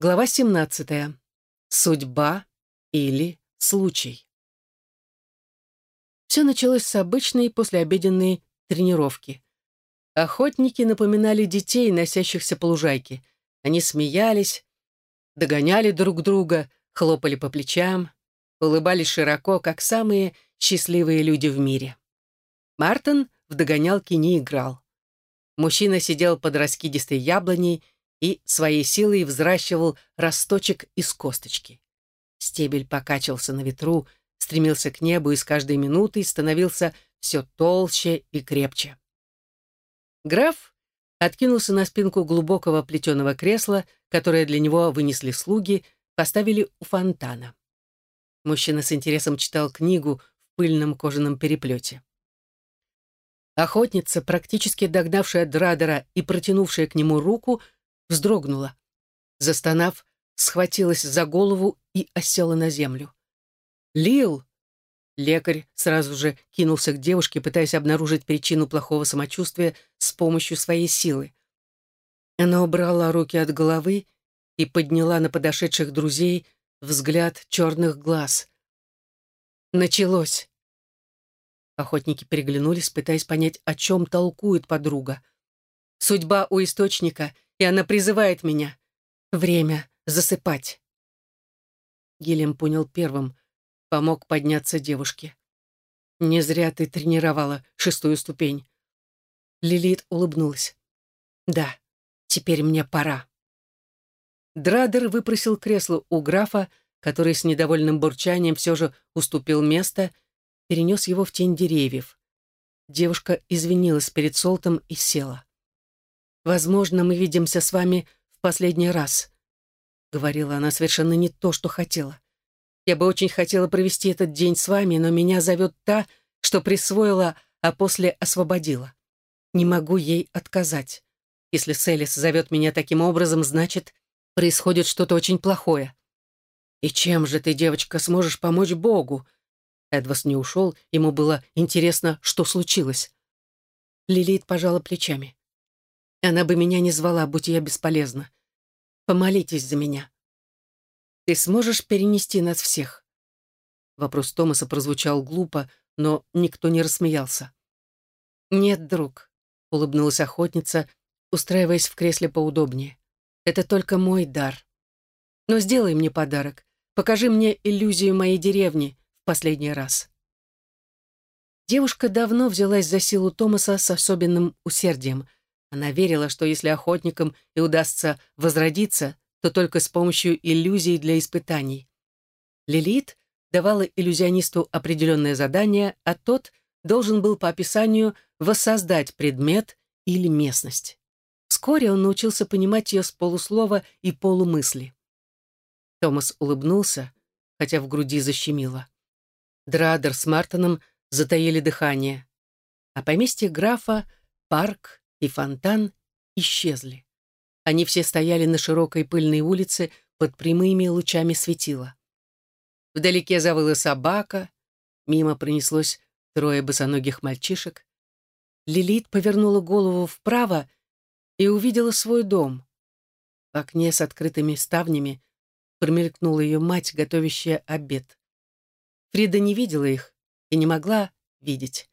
Глава 17. Судьба или случай. Все началось с обычной послеобеденной тренировки. Охотники напоминали детей, носящихся по лужайке. Они смеялись, догоняли друг друга, хлопали по плечам, улыбались широко, как самые счастливые люди в мире. Мартин в догонялке не играл. Мужчина сидел под раскидистой яблоней и своей силой взращивал росточек из косточки. Стебель покачивался на ветру, стремился к небу и с каждой минутой становился все толще и крепче. Граф откинулся на спинку глубокого плетеного кресла, которое для него вынесли слуги, поставили у фонтана. Мужчина с интересом читал книгу в пыльном кожаном переплете. Охотница, практически догнавшая Драдера и протянувшая к нему руку, вздрогнула. Застонав, схватилась за голову и осела на землю. «Лил!» Лекарь сразу же кинулся к девушке, пытаясь обнаружить причину плохого самочувствия с помощью своей силы. Она убрала руки от головы и подняла на подошедших друзей взгляд черных глаз. Началось. Охотники переглянулись, пытаясь понять, о чем толкует подруга. Судьба у источника и она призывает меня. Время засыпать. Гелем понял первым, помог подняться девушке. «Не зря ты тренировала шестую ступень». Лилит улыбнулась. «Да, теперь мне пора». Драдер выпросил кресло у графа, который с недовольным бурчанием все же уступил место, перенес его в тень деревьев. Девушка извинилась перед Солтом и села. «Возможно, мы видимся с вами в последний раз», — говорила она совершенно не то, что хотела. «Я бы очень хотела провести этот день с вами, но меня зовет та, что присвоила, а после освободила. Не могу ей отказать. Если Селис зовет меня таким образом, значит, происходит что-то очень плохое. И чем же ты, девочка, сможешь помочь Богу?» Эдвас не ушел, ему было интересно, что случилось. Лилит пожала плечами. Она бы меня не звала, будь я бесполезна. Помолитесь за меня. Ты сможешь перенести нас всех?» Вопрос Томаса прозвучал глупо, но никто не рассмеялся. «Нет, друг», — улыбнулась охотница, устраиваясь в кресле поудобнее. «Это только мой дар. Но сделай мне подарок. Покажи мне иллюзию моей деревни в последний раз». Девушка давно взялась за силу Томаса с особенным усердием — она верила, что если охотникам и удастся возродиться, то только с помощью иллюзий для испытаний. Лилит давала иллюзионисту определенное задание, а тот должен был по описанию воссоздать предмет или местность. Вскоре он научился понимать ее с полуслова и полумысли. Томас улыбнулся, хотя в груди защемило. Драдер с Мартоном затаили дыхание. А поместье графа, парк и фонтан исчезли. Они все стояли на широкой пыльной улице под прямыми лучами светила. Вдалеке завыла собака, мимо пронеслось трое босоногих мальчишек. Лилит повернула голову вправо и увидела свой дом. В окне с открытыми ставнями промелькнула ее мать, готовящая обед. Фрида не видела их и не могла видеть.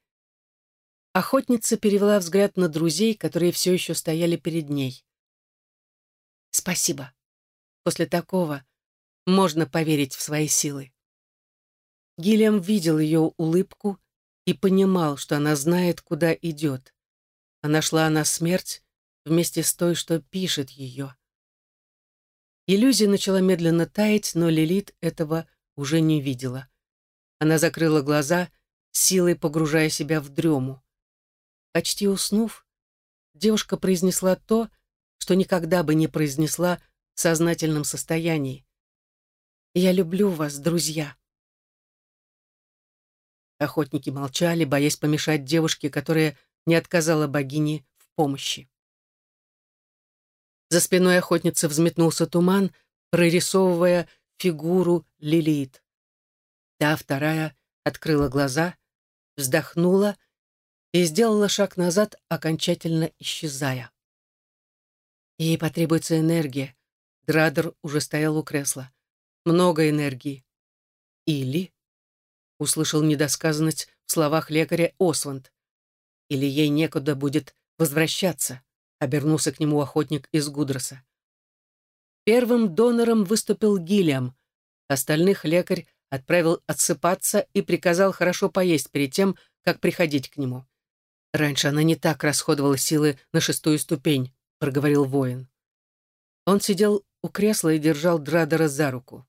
Охотница перевела взгляд на друзей, которые все еще стояли перед ней. «Спасибо. После такого можно поверить в свои силы». Гильям видел ее улыбку и понимал, что она знает, куда идет. Она шла на смерть вместе с той, что пишет ее. Иллюзия начала медленно таять, но Лилит этого уже не видела. Она закрыла глаза, силой погружая себя в дрему. Почти уснув, девушка произнесла то, что никогда бы не произнесла в сознательном состоянии. «Я люблю вас, друзья». Охотники молчали, боясь помешать девушке, которая не отказала богине в помощи. За спиной охотницы взметнулся туман, прорисовывая фигуру Лилит. Та вторая открыла глаза, вздохнула и сделала шаг назад, окончательно исчезая. Ей потребуется энергия, Драдер уже стоял у кресла. Много энергии. Или... Услышал недосказанность в словах лекаря Осванд. Или ей некуда будет возвращаться, обернулся к нему охотник из Гудроса. Первым донором выступил Гиллиам. Остальных лекарь отправил отсыпаться и приказал хорошо поесть перед тем, как приходить к нему. Раньше она не так расходовала силы на шестую ступень, проговорил воин. Он сидел у кресла и держал Драдера за руку.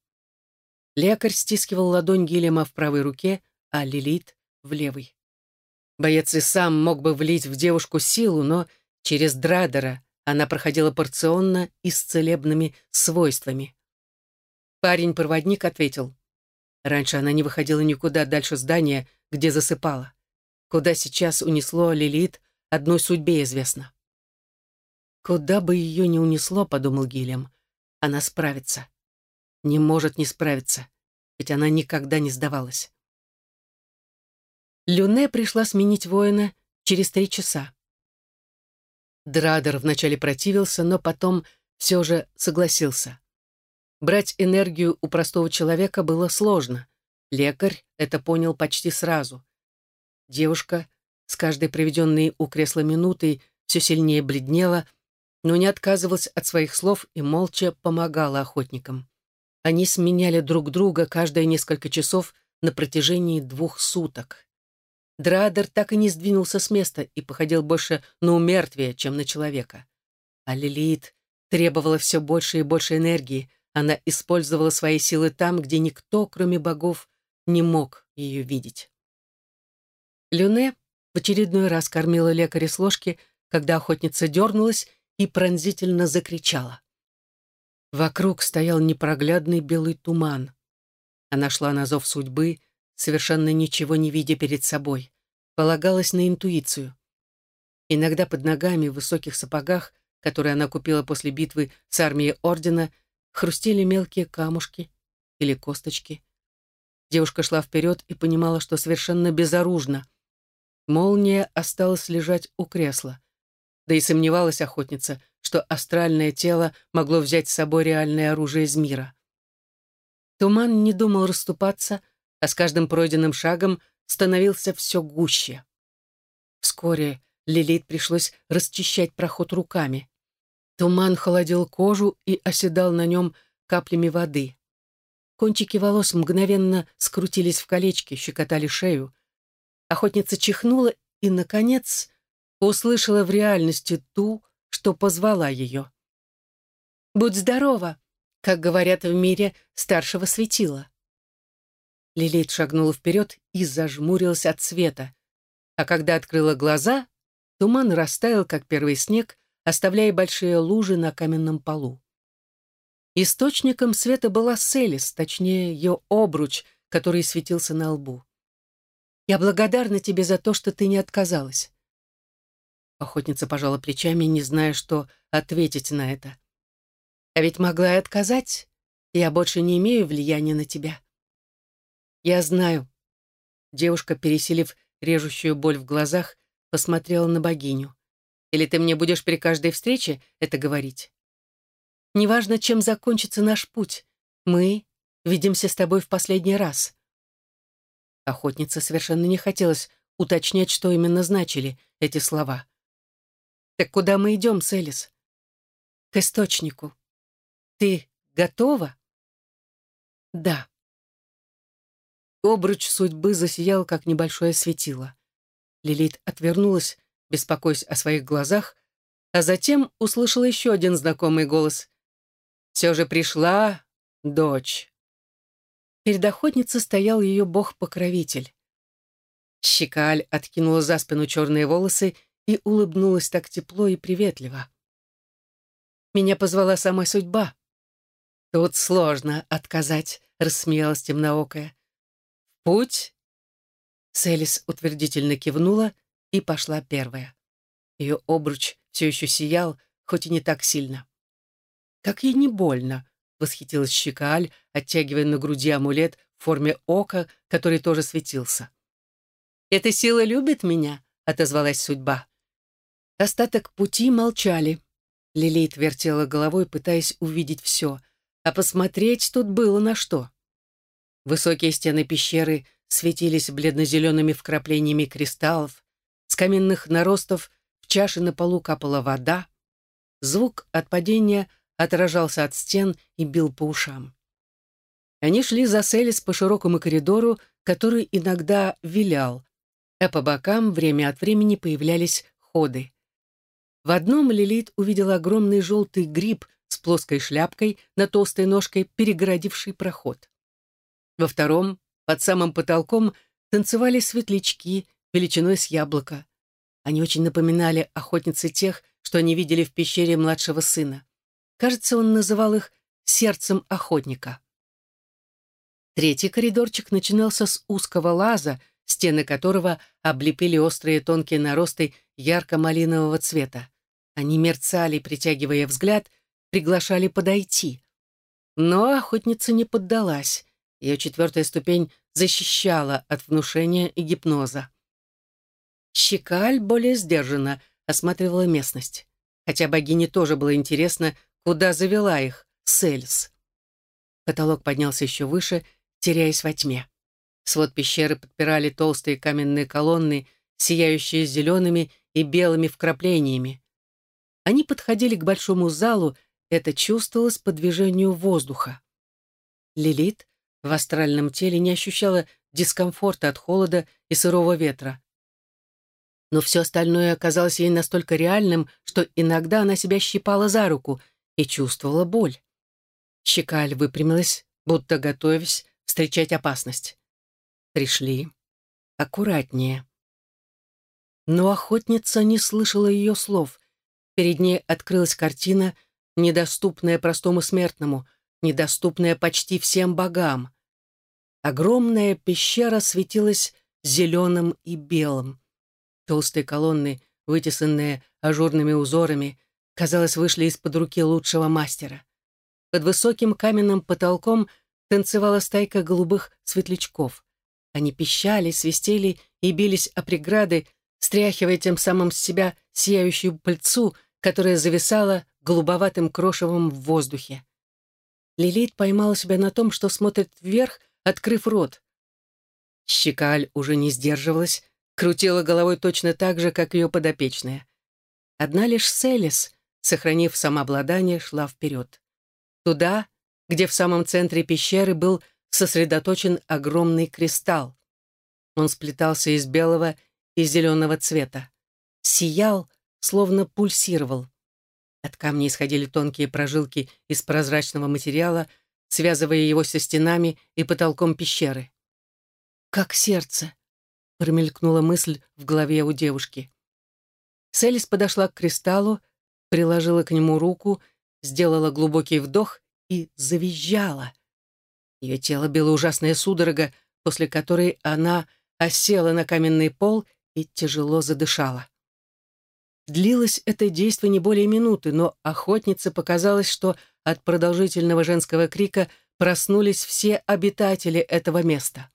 Лекарь стискивал ладонь Гильяма в правой руке, а Лилит — в левой. Боец и сам мог бы влить в девушку силу, но через Драдера она проходила порционно и с целебными свойствами. Парень-проводник ответил. Раньше она не выходила никуда дальше здания, где засыпала. Куда сейчас унесло Лилит, одной судьбе известно. «Куда бы ее ни унесло», — подумал Гильям, — «она справится. Не может не справиться, ведь она никогда не сдавалась». Люне пришла сменить воина через три часа. Драдер вначале противился, но потом все же согласился. Брать энергию у простого человека было сложно. Лекарь это понял почти сразу. Девушка с каждой проведенной у кресла минутой все сильнее бледнела, но не отказывалась от своих слов и молча помогала охотникам. Они сменяли друг друга каждые несколько часов на протяжении двух суток. Драдер так и не сдвинулся с места и походил больше на умертвие, чем на человека. А Лилит требовала все больше и больше энергии. Она использовала свои силы там, где никто, кроме богов, не мог ее видеть. Люне в очередной раз кормила лекаря с ложки, когда охотница дернулась и пронзительно закричала. Вокруг стоял непроглядный белый туман. Она шла на зов судьбы, совершенно ничего не видя перед собой. Полагалась на интуицию. Иногда под ногами в высоких сапогах, которые она купила после битвы с армией Ордена, хрустели мелкие камушки или косточки. Девушка шла вперед и понимала, что совершенно безоружна. Молния осталась лежать у кресла. Да и сомневалась охотница, что астральное тело могло взять с собой реальное оружие из мира. Туман не думал расступаться, а с каждым пройденным шагом становился все гуще. Вскоре Лилит пришлось расчищать проход руками. Туман холодил кожу и оседал на нем каплями воды. Кончики волос мгновенно скрутились в колечки, щекотали шею. Охотница чихнула и, наконец, услышала в реальности ту, что позвала ее. «Будь здорова!» как говорят в мире старшего светила. Лилит шагнула вперед и зажмурилась от света. А когда открыла глаза, туман растаял, как первый снег, оставляя большие лужи на каменном полу. Источником света была Селис, точнее, ее обруч, который светился на лбу. «Я благодарна тебе за то, что ты не отказалась». Охотница пожала плечами, не зная, что ответить на это. «А ведь могла и отказать. Я больше не имею влияния на тебя». «Я знаю». Девушка, переселив режущую боль в глазах, посмотрела на богиню. «Или ты мне будешь при каждой встрече это говорить?» «Неважно, чем закончится наш путь. Мы видимся с тобой в последний раз». Охотнице совершенно не хотелось уточнять, что именно значили эти слова. «Так куда мы идем, Селис?» «К источнику. Ты готова?» «Да». Обруч судьбы засиял, как небольшое светило. Лилит отвернулась, беспокоясь о своих глазах, а затем услышала еще один знакомый голос. «Все же пришла дочь». Перед охотницей стоял ее бог-покровитель. Щекаль откинула за спину черные волосы и улыбнулась так тепло и приветливо. «Меня позвала сама судьба». «Тут сложно отказать», — рассмеялась темноокая путь?» Селис утвердительно кивнула и пошла первая. Ее обруч все еще сиял, хоть и не так сильно. «Как ей не больно!» — восхитилась Щекааль, оттягивая на груди амулет в форме ока, который тоже светился. «Эта сила любит меня?» — отозвалась судьба. Остаток пути молчали. Лилит вертела головой, пытаясь увидеть все, а посмотреть тут было на что. Высокие стены пещеры светились бледно-зелеными вкраплениями кристаллов, с каменных наростов в чаше на полу капала вода, звук от падения отражался от стен и бил по ушам. Они шли за Селис по широкому коридору, который иногда вилял, а по бокам время от времени появлялись ходы. В одном Лилит увидела огромный желтый гриб с плоской шляпкой на толстой ножкой, перегородивший проход. Во втором, под самым потолком, танцевали светлячки величиной с яблоко. Они очень напоминали охотницы тех, что они видели в пещере младшего сына. Кажется, он называл их «сердцем охотника». Третий коридорчик начинался с узкого лаза, стены которого облепили острые тонкие наросты ярко-малинового цвета. Они мерцали, притягивая взгляд, приглашали подойти. Но охотница не поддалась. Ее четвертая ступень защищала от внушения и гипноза. Щекаль более сдержанно осматривала местность. Хотя богине тоже было интересно, куда завела их Сельс. Потолок поднялся еще выше, теряясь во тьме. Свод пещеры подпирали толстые каменные колонны, сияющие зелеными и белыми вкраплениями. Они подходили к большому залу, это чувствовалось по движению воздуха. Лилит в астральном теле не ощущала дискомфорта от холода и сырого ветра. Но все остальное оказалось ей настолько реальным, что иногда она себя щипала за руку и чувствовала боль. Щекаль выпрямилась, будто готовясь встречать опасность. Пришли. Аккуратнее. Но охотница не слышала ее слов. Перед ней открылась картина, недоступная простому смертному, недоступная почти всем богам. Огромная пещера светилась зеленым и белым. Толстые колонны, вытесанные ажурными узорами, казалось, вышли из-под руки лучшего мастера. Под высоким каменным потолком танцевала стайка голубых светлячков. Они пищали, свистели и бились о преграды, стряхивая тем самым с себя сияющую пыльцу, которая зависала голубоватым крошевом в воздухе. Лилит поймала себя на том, что смотрит вверх, открыв рот. Щекаль уже не сдерживалась, крутила головой точно так же, как ее подопечная. Одна лишь Селис, сохранив самообладание, шла вперед. Туда, где в самом центре пещеры был сосредоточен огромный кристалл. Он сплетался из белого и зеленого цвета. Сиял, словно пульсировал. От камня исходили тонкие прожилки из прозрачного материала, связывая его со стенами и потолком пещеры. «Как сердце!» — промелькнула мысль в голове у девушки. Селис подошла к кристаллу, приложила к нему руку, сделала глубокий вдох и завизжала. Ее тело било ужасная судорога, после которой она осела на каменный пол и тяжело задышала. Длилось это действие не более минуты, но охотнице показалось, что от продолжительного женского крика проснулись все обитатели этого места.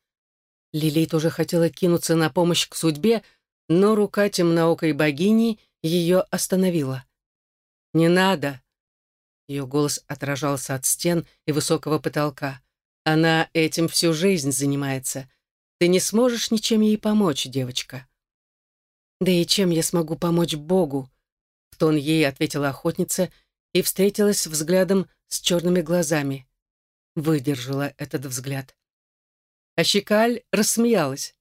Лилит уже хотела кинуться на помощь к судьбе, но рука темноокой богини ее остановила. «Не надо!» Ее голос отражался от стен и высокого потолка. «Она этим всю жизнь занимается. Ты не сможешь ничем ей помочь, девочка». «Да и чем я смогу помочь Богу?» В тон ей ответила охотница и встретилась взглядом с черными глазами. Выдержала этот взгляд. А Щекаль рассмеялась.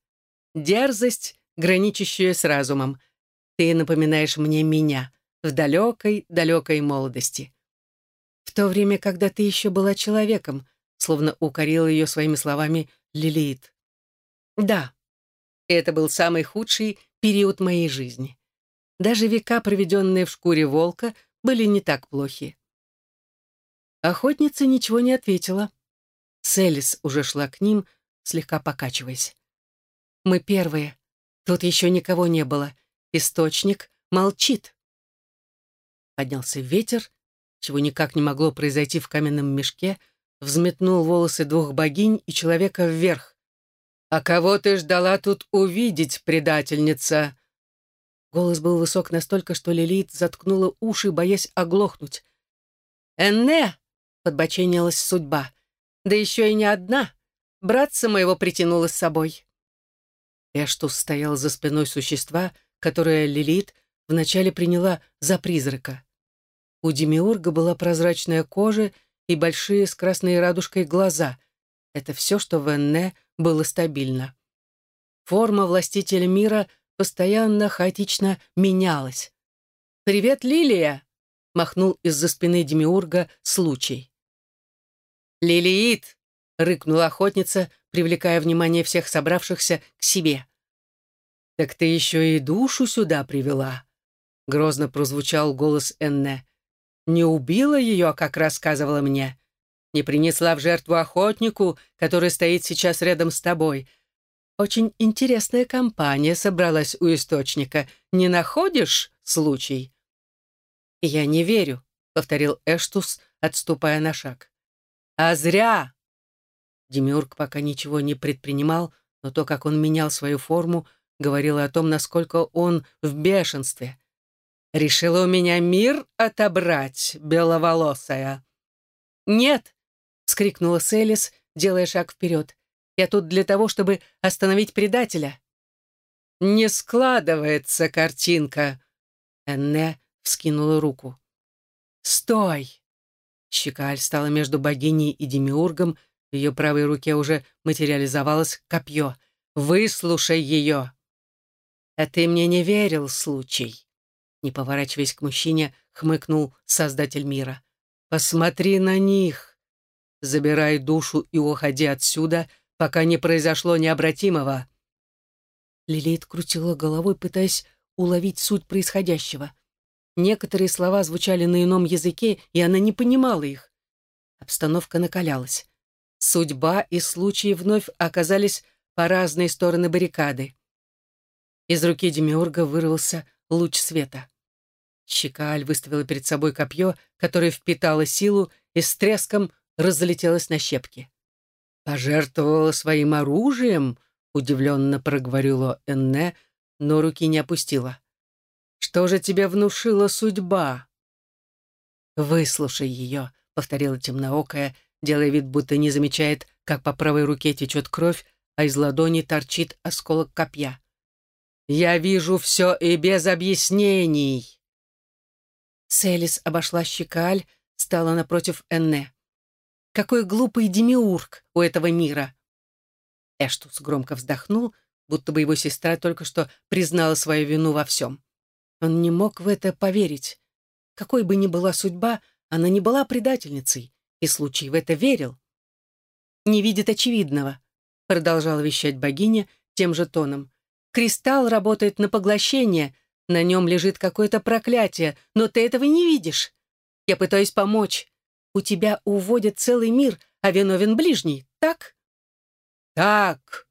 «Дерзость, граничащая с разумом. Ты напоминаешь мне меня в далекой-далекой молодости. В то время, когда ты еще была человеком, словно укорила ее своими словами Лилит. Да, это был самый худший период моей жизни. Даже века, проведенные в шкуре волка, были не так плохи. Охотница ничего не ответила. Селис уже шла к ним, слегка покачиваясь. «Мы первые. Тут еще никого не было. Источник молчит». Поднялся ветер, чего никак не могло произойти в каменном мешке, взметнул волосы двух богинь и человека вверх. «А кого ты ждала тут увидеть, предательница?» Голос был высок настолько, что Лилит заткнула уши, боясь оглохнуть. «Энне!» — подбоченилась судьба. «Да еще и не одна. Братца моего притянула с собой». Эштус стоял за спиной существа, которое Лилит вначале приняла за призрака. У Демиурга была прозрачная кожа и большие с красной радужкой глаза. Это все, что в Энне было стабильно. Форма властителя мира постоянно хаотично менялась. «Привет, Лилия!» — махнул из-за спины Демиурга случай. «Лилиит!» — рыкнула охотница, привлекая внимание всех собравшихся к себе. «Так ты еще и душу сюда привела!» — грозно прозвучал голос Энне. «Не убила ее, как рассказывала мне. Не принесла в жертву охотнику, который стоит сейчас рядом с тобой, очень интересная компания собралась у источника. Не находишь случай?» «Я не верю», — повторил Эштус, отступая на шаг. «А зря!» Демиург пока ничего не предпринимал, но то, как он менял свою форму, говорило о том, насколько он в бешенстве. «Решила у меня мир отобрать, беловолосая!» «Нет!» — скрикнула Селис, делая шаг вперед. Я тут для того, чтобы остановить предателя». «Не складывается картинка», — Энне вскинула руку. «Стой!» Щекаль стала между богиней и демиургом, в ее правой руке уже материализовалось копье. «Выслушай ее!» «А ты мне не верил, случай!» Не поворачиваясь к мужчине, хмыкнул Создатель мира. «Посмотри на них! Забирай душу и уходи отсюда, пока не произошло необратимого». Лилит крутила головой, пытаясь уловить суть происходящего. Некоторые слова звучали на ином языке, и она не понимала их. Обстановка накалялась. Судьба и случаи вновь оказались по разные стороны баррикады. Из руки Демиурга вырвался луч света. Щекаль выставила перед собой копье, которое впитало силу и с треском разлетелось на щепки. «Пожертвовала своим оружием?» — удивленно проговорила Энне, но руки не опустила. «Что же тебе внушила судьба?» «Выслушай ее», — повторила темноокая, делая вид, будто не замечает, как по правой руке течет кровь, а из ладони торчит осколок копья. «Я вижу все и без объяснений!» Селис обошла щекаль, стала напротив Энне. Какой глупый демиург у этого мира!» Эштус громко вздохнул, будто бы его сестра только что признала свою вину во всем. Он не мог в это поверить. Какой бы ни была судьба, она не была предательницей, и случай в это верил. «Не видит очевидного», — продолжала вещать богиня тем же тоном. «Кристалл работает на поглощение, на нем лежит какое-то проклятие, но ты этого не видишь. Я пытаюсь помочь, у тебя уводят целый мир, а виновен ближний, так?» «Так!»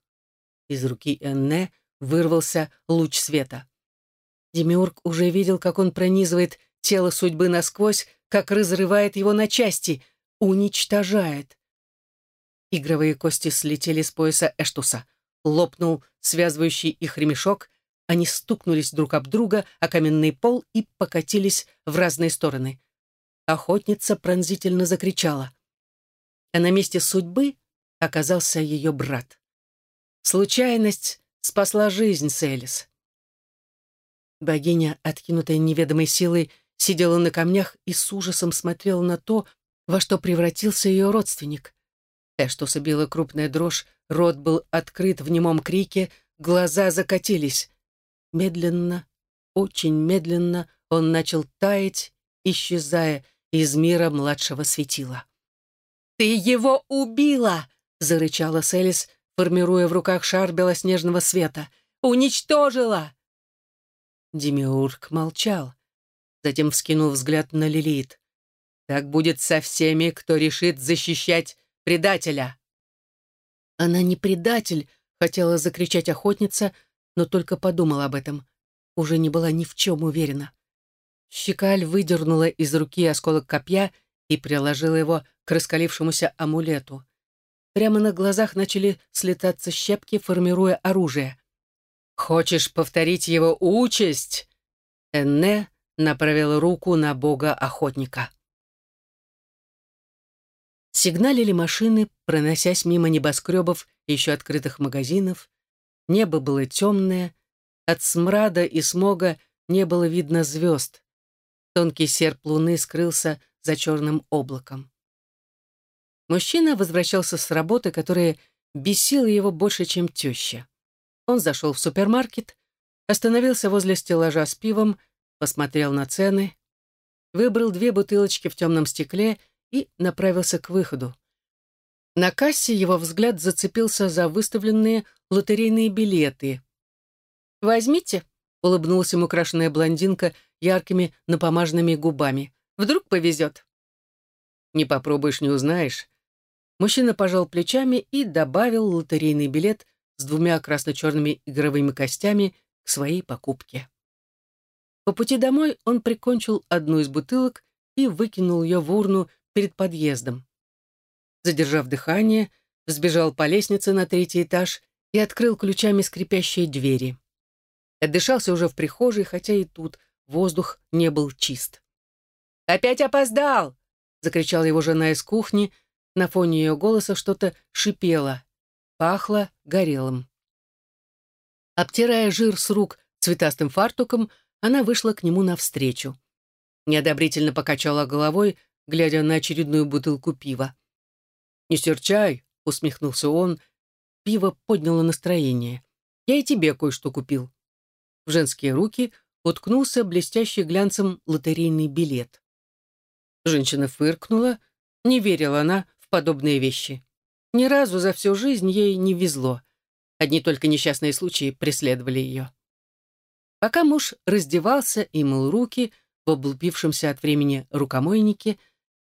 Из руки Энне вырвался луч света. Демиург уже видел, как он пронизывает тело судьбы насквозь, как разрывает его на части, уничтожает. Игровые кости слетели с пояса Эштуса. Лопнул связывающий их ремешок, они стукнулись друг об друга о каменный пол и покатились в разные стороны. Охотница пронзительно закричала. А на месте судьбы оказался ее брат. Случайность спасла жизнь Селис. Богиня, откинутая неведомой силой, сидела на камнях и с ужасом смотрела на то, во что превратился ее родственник. Эштуса била крупная дрожь, рот был открыт в немом крике, глаза закатились. Медленно, очень медленно он начал таять, исчезая из мира младшего светила. «Ты его убила!» — зарычала Селис, формируя в руках шар белоснежного света. «Уничтожила!» Демиург молчал, затем вскинул взгляд на Лилит. «Так будет со всеми, кто решит защищать предателя!» «Она не предатель!» — хотела закричать охотница, но только подумала об этом. Уже не была ни в чем уверена. Щекаль выдернула из руки осколок копья и приложила его к раскалившемуся амулету. Прямо на глазах начали слетаться щепки, формируя оружие. «Хочешь повторить его участь?» Энне направила руку на бога-охотника. Сигналили машины, проносясь мимо небоскребов и еще открытых магазинов. Небо было темное, от смрада и смога не было видно звезд. Тонкий серп луны скрылся за черным облаком. Мужчина возвращался с работы, которая бесила его больше, чем теща. Он зашел в супермаркет, остановился возле стеллажа с пивом, посмотрел на цены, выбрал две бутылочки в темном стекле и направился к выходу. На кассе его взгляд зацепился за выставленные лотерейные билеты. «Возьмите», — улыбнулась ему крашеная блондинка яркими напомаженными губами. «Вдруг повезет». «Не попробуешь, не узнаешь». Мужчина пожал плечами и добавил лотерейный билет с двумя красно-черными игровыми костями к своей покупке. По пути домой он прикончил одну из бутылок и выкинул ее в урну перед подъездом. Задержав дыхание, взбежал по лестнице на третий этаж и открыл ключами скрипящие двери. Отдышался уже в прихожей, хотя и тут воздух не был чист. «Опять опоздал!» — закричала его жена из кухни. На фоне ее голоса что-то шипело. Пахло горелым. Обтирая жир с рук цветастым фартуком, она вышла к нему навстречу. Неодобрительно покачала головой, глядя на очередную бутылку пива. «Не серчай», — усмехнулся он. Пиво подняло настроение. «Я и тебе кое-что купил». В женские руки уткнулся блестящий глянцем лотерейный билет. Женщина фыркнула, не верила она в подобные вещи. Ни разу за всю жизнь ей не везло. Одни только несчастные случаи преследовали ее. Пока муж раздевался и мыл руки в облупившемся от времени рукомойнике,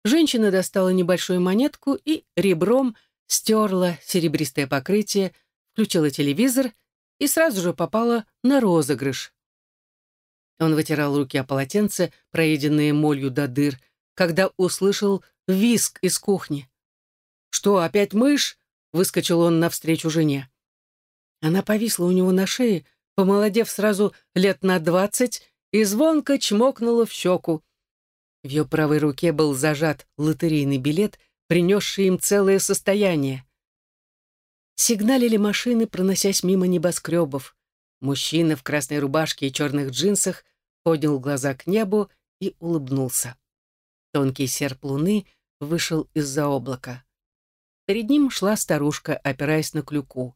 Женщина достала небольшую монетку и ребром стерла серебристое покрытие, включила телевизор и сразу же попала на розыгрыш. Он вытирал руки о полотенце, проеденные молью до дыр, когда услышал виск из кухни. «Что, опять мышь?» — выскочил он навстречу жене. Она повисла у него на шее, помолодев сразу лет на двадцать, и звонко чмокнула в щеку. В ее правой руке был зажат лотерейный билет, принесший им целое состояние. Сигналили машины, проносясь мимо небоскребов. Мужчина в красной рубашке и черных джинсах поднял глаза к небу и улыбнулся. Тонкий серп луны вышел из-за облака. Перед ним шла старушка, опираясь на клюку.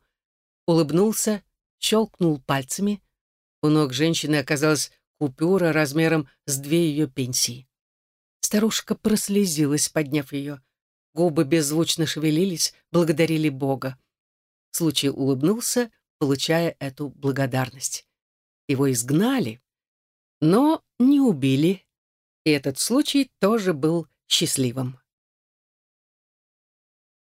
Улыбнулся, щелкнул пальцами. У ног женщины оказалась купюра размером с две ее пенсии. Старушка прослезилась, подняв ее. Губы беззвучно шевелились, благодарили Бога. Случай улыбнулся, получая эту благодарность. Его изгнали, но не убили, и этот случай тоже был счастливым.